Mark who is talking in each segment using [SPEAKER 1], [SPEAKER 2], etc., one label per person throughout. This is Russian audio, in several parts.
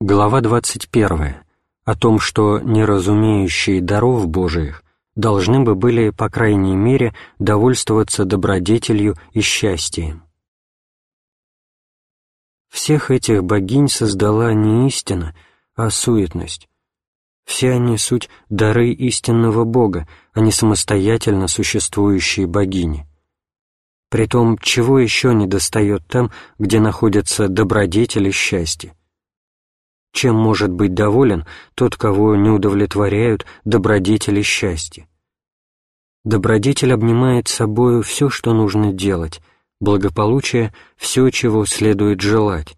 [SPEAKER 1] Глава 21. О том, что неразумеющие даров Божиих должны бы были, по крайней мере, довольствоваться добродетелью и счастьем. Всех этих богинь создала не истина, а суетность. Все они суть дары истинного Бога, а не самостоятельно существующие богини. Притом, чего еще не достает там, где находятся добродетель и счастье? Чем может быть доволен тот, кого не удовлетворяют добродетели счастья? Добродетель обнимает собою все, что нужно делать, благополучие — все, чего следует желать.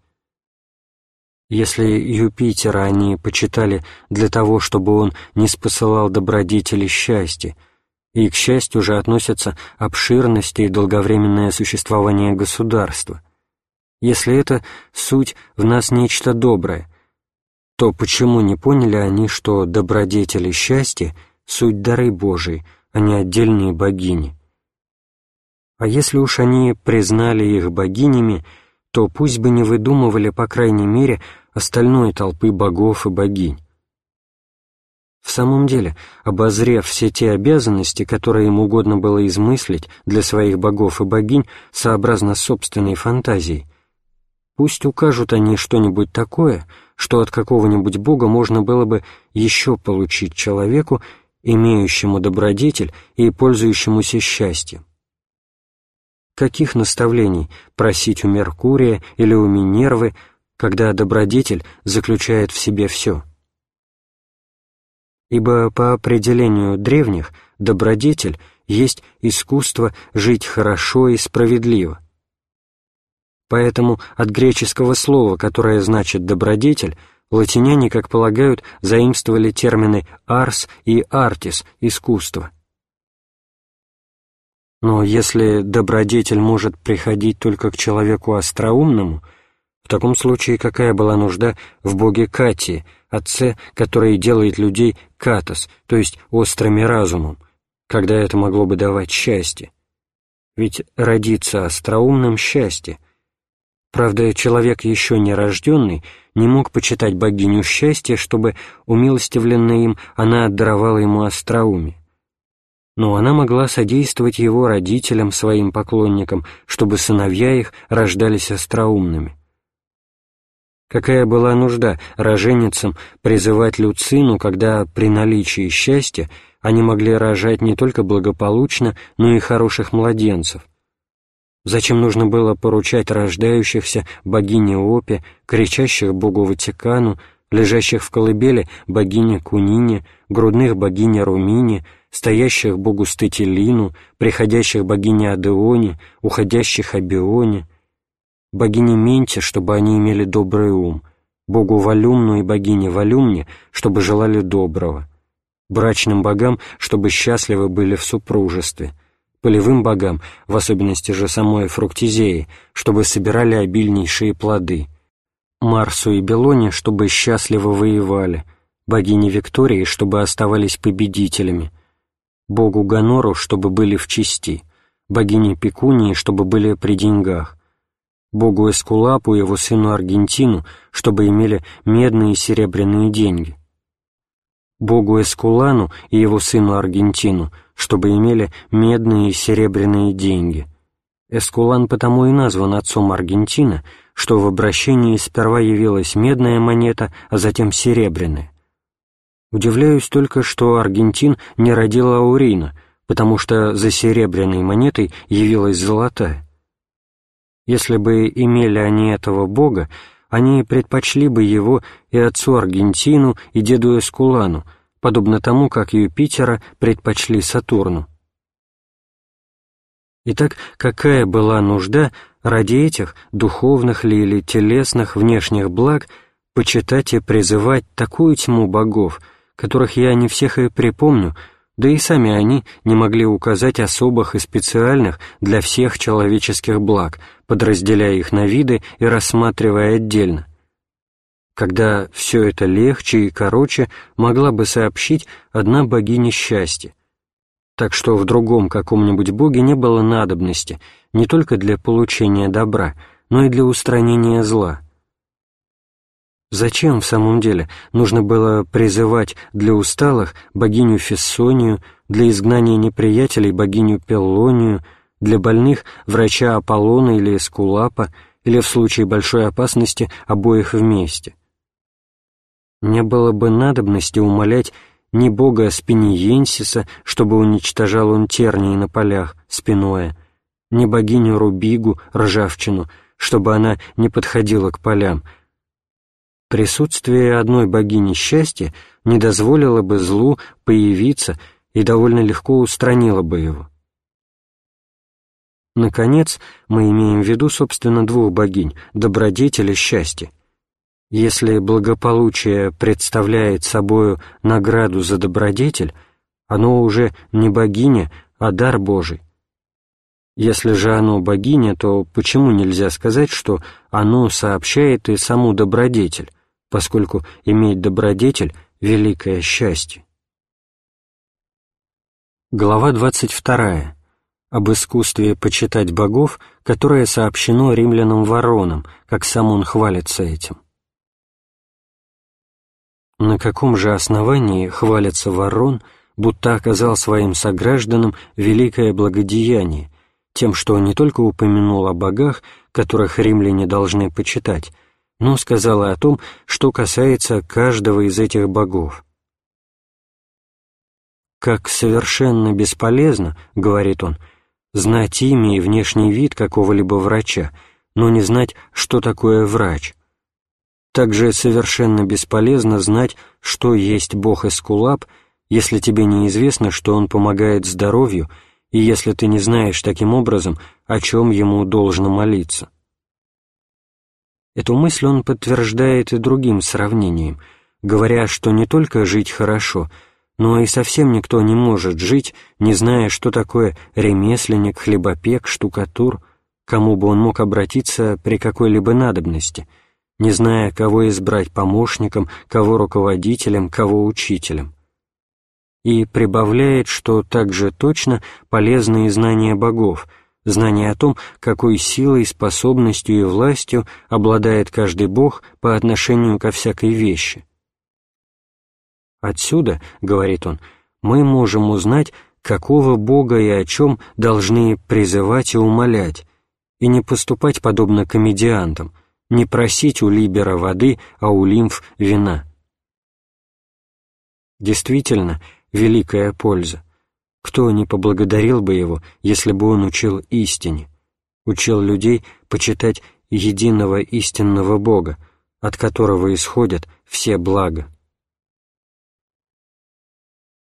[SPEAKER 1] Если Юпитера они почитали для того, чтобы он не спосылал добродетели счастья, и к счастью же относятся обширность и долговременное существование государства, если это суть в нас нечто доброе, то почему не поняли они, что добродетели счастья — суть дары Божии, а не отдельные богини? А если уж они признали их богинями, то пусть бы не выдумывали, по крайней мере, остальной толпы богов и богинь. В самом деле, обозрев все те обязанности, которые им угодно было измыслить для своих богов и богинь сообразно собственной фантазией, пусть укажут они что-нибудь такое — что от какого-нибудь Бога можно было бы еще получить человеку, имеющему добродетель и пользующемуся счастьем. Каких наставлений просить у Меркурия или у Минервы, когда добродетель заключает в себе все? Ибо по определению древних добродетель есть искусство жить хорошо и справедливо, Поэтому от греческого слова, которое значит «добродетель», латиняне, как полагают, заимствовали термины «арс» и «артис» — «искусство». Но если добродетель может приходить только к человеку остроумному, в таком случае какая была нужда в боге Катии, отце, который делает людей катос, то есть острыми разумом, когда это могло бы давать счастье? Ведь родиться остроумным — счастье — Правда, человек еще не рожденный не мог почитать богиню счастья, чтобы, умилостивленная им, она даровала ему остроумие. Но она могла содействовать его родителям, своим поклонникам, чтобы сыновья их рождались остроумными. Какая была нужда роженицам призывать Люцину, когда при наличии счастья они могли рожать не только благополучно, но и хороших младенцев? Зачем нужно было поручать рождающихся богине Опе, кричащих богу Ватикану, лежащих в колыбели богине Кунине, грудных богине Румине, стоящих богу Стетилину, приходящих богине Адеоне, уходящих Абионе, богине Менте, чтобы они имели добрый ум, богу Валюмну и богине Валюмне, чтобы желали доброго, брачным богам, чтобы счастливы были в супружестве, полевым богам, в особенности же самой Фруктизеи, чтобы собирали обильнейшие плоды, Марсу и Белоне, чтобы счастливо воевали, богине Виктории, чтобы оставались победителями, богу Ганору, чтобы были в чести, богине Пекунии, чтобы были при деньгах, богу Эскулапу и его сыну Аргентину, чтобы имели медные и серебряные деньги, богу Эскулану и его сыну Аргентину, чтобы имели медные и серебряные деньги. Эскулан потому и назван отцом Аргентина, что в обращении сперва явилась медная монета, а затем серебряная. Удивляюсь только, что Аргентин не родил Аурина, потому что за серебряной монетой явилась золотая. Если бы имели они этого бога, они предпочли бы его и отцу Аргентину, и деду Эскулану, подобно тому, как Юпитера предпочли Сатурну. Итак, какая была нужда ради этих, духовных ли или телесных внешних благ, почитать и призывать такую тьму богов, которых я не всех и припомню, да и сами они не могли указать особых и специальных для всех человеческих благ, подразделяя их на виды и рассматривая отдельно когда все это легче и короче могла бы сообщить одна богиня счастья. Так что в другом каком-нибудь боге не было надобности не только для получения добра, но и для устранения зла. Зачем в самом деле нужно было призывать для усталых богиню Фессонию, для изгнания неприятелей богиню Пеллонию, для больных врача Аполлона или Эскулапа, или в случае большой опасности обоих вместе? Не было бы надобности умолять ни бога Спиниенсиса, чтобы уничтожал он тернии на полях, спиное, ни богиню Рубигу, ржавчину, чтобы она не подходила к полям. Присутствие одной богини счастья не дозволило бы злу появиться и довольно легко устранило бы его. Наконец, мы имеем в виду, собственно, двух богинь — добродетель и счастье. Если благополучие представляет собою награду за добродетель, оно уже не богиня, а дар Божий. Если же оно богиня, то почему нельзя сказать, что оно сообщает и саму добродетель, поскольку иметь добродетель — великое счастье? Глава 22. Об искусстве почитать богов, которое сообщено римлянам-воронам, как сам он хвалится этим. На каком же основании хвалится ворон, будто оказал своим согражданам великое благодеяние, тем, что не только упомянул о богах, которых римляне должны почитать, но сказал и о том, что касается каждого из этих богов. «Как совершенно бесполезно, — говорит он, — знать имя и внешний вид какого-либо врача, но не знать, что такое врач, также совершенно бесполезно знать, что есть Бог Эскулап, если тебе неизвестно, что Он помогает здоровью, и если ты не знаешь таким образом, о чем Ему должно молиться. Эту мысль он подтверждает и другим сравнением, говоря, что не только жить хорошо, но и совсем никто не может жить, не зная, что такое ремесленник, хлебопек, штукатур, кому бы он мог обратиться при какой-либо надобности — не зная, кого избрать помощником, кого руководителем, кого учителем. И прибавляет, что также точно полезны и знания богов, знание о том, какой силой, способностью и властью обладает каждый бог по отношению ко всякой вещи. Отсюда, говорит он, мы можем узнать, какого бога и о чем должны призывать и умолять, и не поступать подобно комедиантам, не просить у Либера воды, а у лимф вина. Действительно, великая польза. Кто не поблагодарил бы его, если бы он учил истине, учил людей почитать единого истинного Бога, от которого исходят все блага.